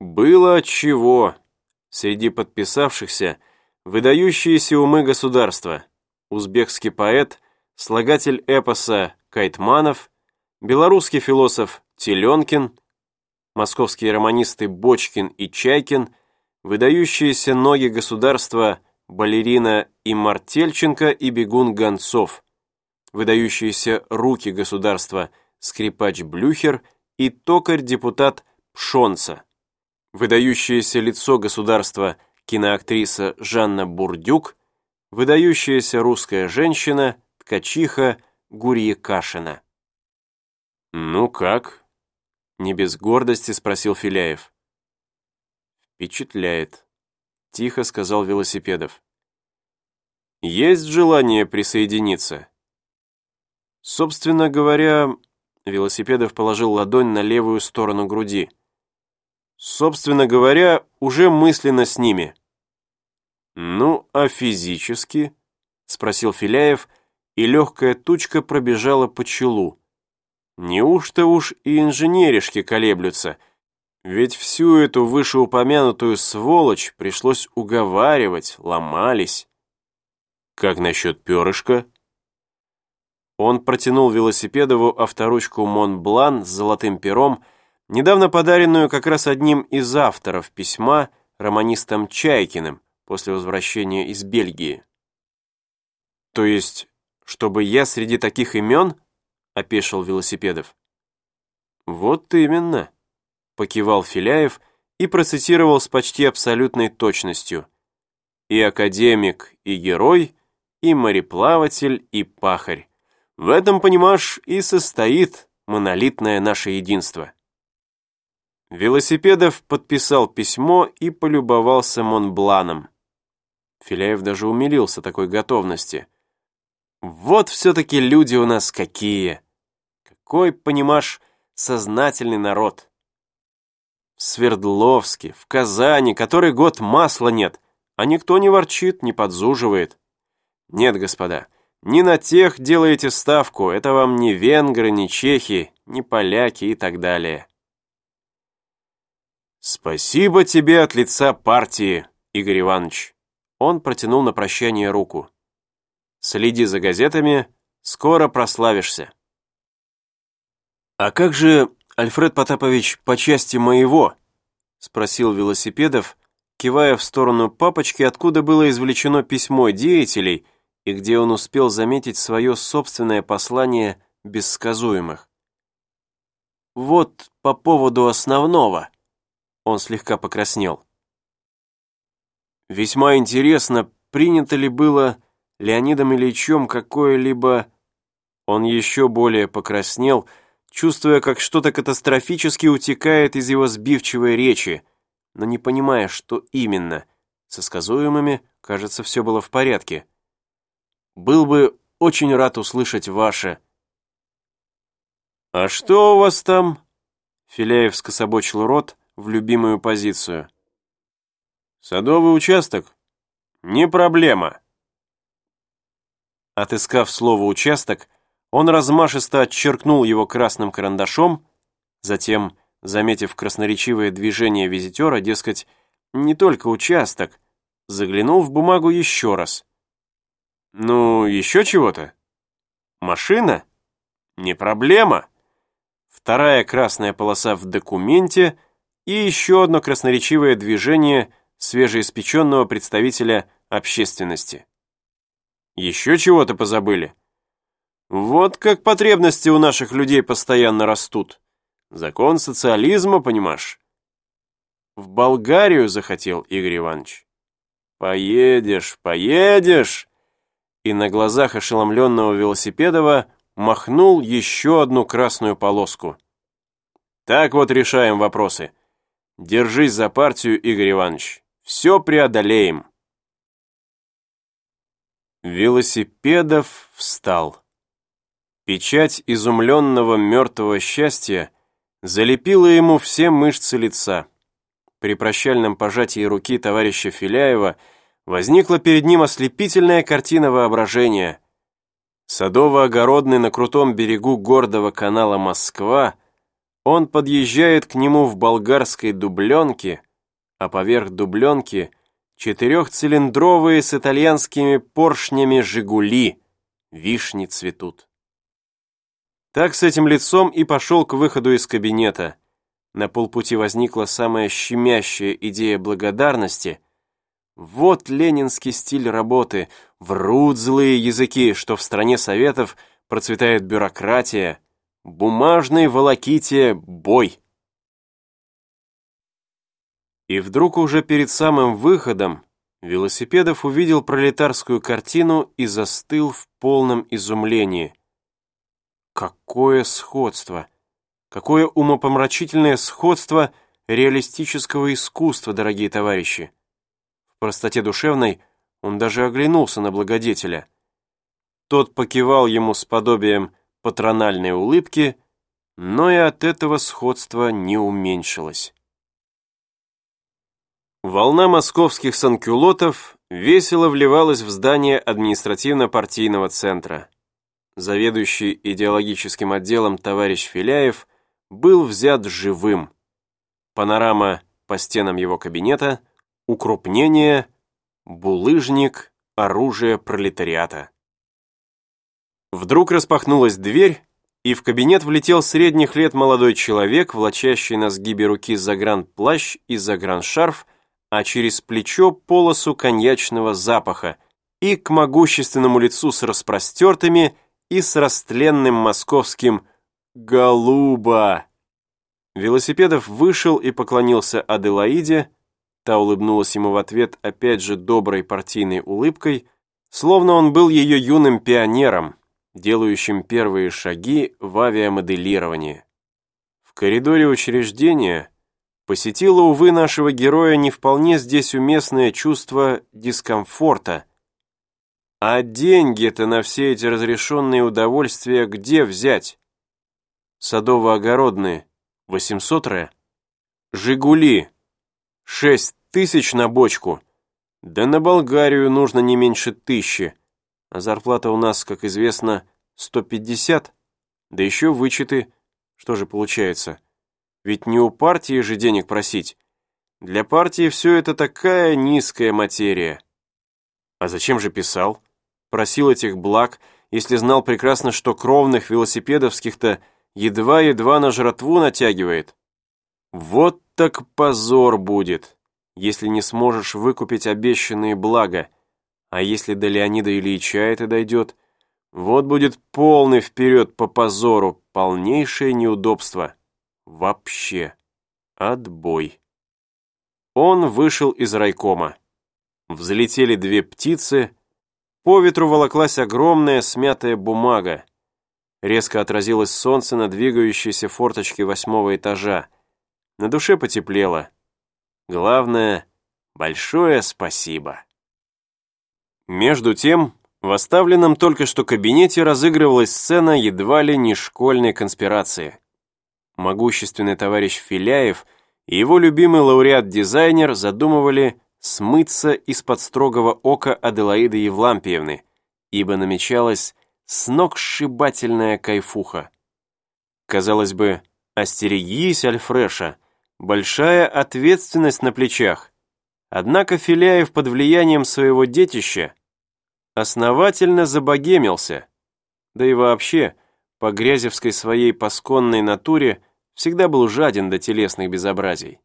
Было чего. Среди подписавшихся выдающиеся умы государства. Узбекский поэт, слагатель эпоса Кайтманов, белорусский философ Теленкин, московские романисты Бочкин и Чайкин, выдающиеся ноги государства балерина и Мартельченко и бегун Гонцов, выдающиеся руки государства скрипач Блюхер и токарь-депутат Пшонца, выдающееся лицо государства киноактриса Жанна Бурдюк, выдающаяся русская женщина, ткачиха Гурье Кашина. «Ну как?» — не без гордости спросил Филяев. «Впечатляет», — тихо сказал Велосипедов. «Есть желание присоединиться?» Собственно говоря, Велосипедов положил ладонь на левую сторону груди. Собственно говоря, уже мысленно с ними. «Ну, а физически?» — спросил Филяев, и легкая тучка пробежала по челу. Неужто уж и инженеришки колеблются? Ведь всю эту вышеупомянутую сволочь пришлось уговаривать, ломались. Как насчет перышка? Он протянул Велосипедову авторучку Монблан с золотым пером, недавно подаренную как раз одним из авторов письма романистом Чайкиным после возвращения из Бельгии. То есть, чтобы я среди таких имен — опешил Велосипедов. «Вот именно», — покивал Филяев и процитировал с почти абсолютной точностью. «И академик, и герой, и мореплаватель, и пахарь. В этом, понимаешь, и состоит монолитное наше единство». Велосипедов подписал письмо и полюбовался Монбланом. Филяев даже умилился такой готовности — вот все-таки люди у нас какие. Какой, понимаешь, сознательный народ. В Свердловске, в Казани, который год масла нет, а никто не ворчит, не подзуживает. Нет, господа, не на тех делаете ставку, это вам не венгры, не чехи, не поляки и так далее. Спасибо тебе от лица партии, Игорь Иванович. Он протянул на прощание руку. Следи за газетами, скоро прославишься. А как же, Альфред Потапович, по части моего? Спросил Велосипедов, кивая в сторону папочки, откуда было извлечено письмо деятелей и где он успел заметить свое собственное послание бессказуемых. Вот по поводу основного. Он слегка покраснел. Весьма интересно, принято ли было Леонидом Ильичем какое-либо... Он еще более покраснел, чувствуя, как что-то катастрофически утекает из его сбивчивой речи, но не понимая, что именно. Со сказуемыми, кажется, все было в порядке. «Был бы очень рад услышать ваше...» «А что у вас там?» Филяев скособочил рот в любимую позицию. «Садовый участок? Не проблема. Отыскав слово «участок», он размашисто отчеркнул его красным карандашом, затем, заметив красноречивое движение визитера, дескать, не только участок, заглянул в бумагу еще раз. «Ну, еще чего-то? Машина? Не проблема!» Вторая красная полоса в документе и еще одно красноречивое движение свежеиспеченного представителя общественности. Еще чего-то позабыли? Вот как потребности у наших людей постоянно растут. Закон социализма, понимаешь? В Болгарию захотел Игорь Иванович. Поедешь, поедешь. И на глазах ошеломленного Велосипедова махнул еще одну красную полоску. Так вот решаем вопросы. Держись за партию, Игорь Иванович. Все преодолеем. Велосипедов встал. Печать изумленного мертвого счастья залепила ему все мышцы лица. При прощальном пожатии руки товарища Филяева возникла перед ним ослепительная картина воображения. Садово-огородный на крутом берегу гордого канала Москва, Он подъезжает к нему в болгарской дубленке, а поверх дубленки четырехцилиндровые с итальянскими поршнями «Жигули», вишни цветут. Так с этим лицом и пошел к выходу из кабинета. На полпути возникла самая щемящая идея благодарности. Вот ленинский стиль работы, врут злые языки, что в стране советов процветает бюрократия, бумажной волоките бой. И вдруг уже перед самым выходом Велосипедов увидел пролетарскую картину и застыл в полном изумлении. Какое сходство! Какое умопомрачительное сходство реалистического искусства, дорогие товарищи! В простоте душевной он даже оглянулся на благодетеля. Тот покивал ему с подобием патрональной улыбки, но и от этого сходства не уменьшилось. Волна московских санкюлотов весело вливалась в здание административно-партийного центра. Заведующий идеологическим отделом товарищ Филяев был взят живым. Панорама по стенам его кабинета, укрупнение, булыжник, оружие пролетариата. Вдруг распахнулась дверь, и в кабинет влетел средних лет молодой человек, влачащий на сгибе руки загранплащ и заграншарф, а через плечо полосу коньячного запаха и к могущественному лицу с распростертыми и с растленным московским «Голуба». Велосипедов вышел и поклонился Аделаиде, та улыбнулась ему в ответ опять же доброй партийной улыбкой, словно он был ее юным пионером, делающим первые шаги в авиамоделировании. В коридоре учреждения посетило, увы, нашего героя не вполне здесь уместное чувство дискомфорта. А деньги-то на все эти разрешенные удовольствия где взять? Садово-огородные, 800 ре. Жигули, 6 тысяч на бочку. Да на Болгарию нужно не меньше тысячи. А зарплата у нас, как известно, 150. Да еще вычеты. Что же получается? Ведь не у партии же денег просить. Для партии все это такая низкая материя. А зачем же писал? Просил этих благ, если знал прекрасно, что кровных велосипедовских-то едва-едва на жратву натягивает. Вот так позор будет, если не сможешь выкупить обещанные блага. А если до Леонида Ильича это дойдет, вот будет полный вперед по позору, полнейшее неудобство. Вообще. Отбой. Он вышел из райкома. Взлетели две птицы. По ветру волоклась огромная смятая бумага. Резко отразилось солнце на двигающейся форточке восьмого этажа. На душе потеплело. Главное, большое спасибо. Между тем, в оставленном только что кабинете разыгрывалась сцена едва ли не школьной конспирации могущественный товарищ Филяев и его любимый лауреат-дизайнер задумывали смыться из-под строгого ока Аделаиды Евлампиевны, ибо намечалась сногсшибательная кайфуха. Казалось бы, остерегись, Альфреша, большая ответственность на плечах. Однако Филяев под влиянием своего детища основательно забогемился, да и вообще, по грязевской своей пасконной натуре всегда был жаден до телесных безобразий.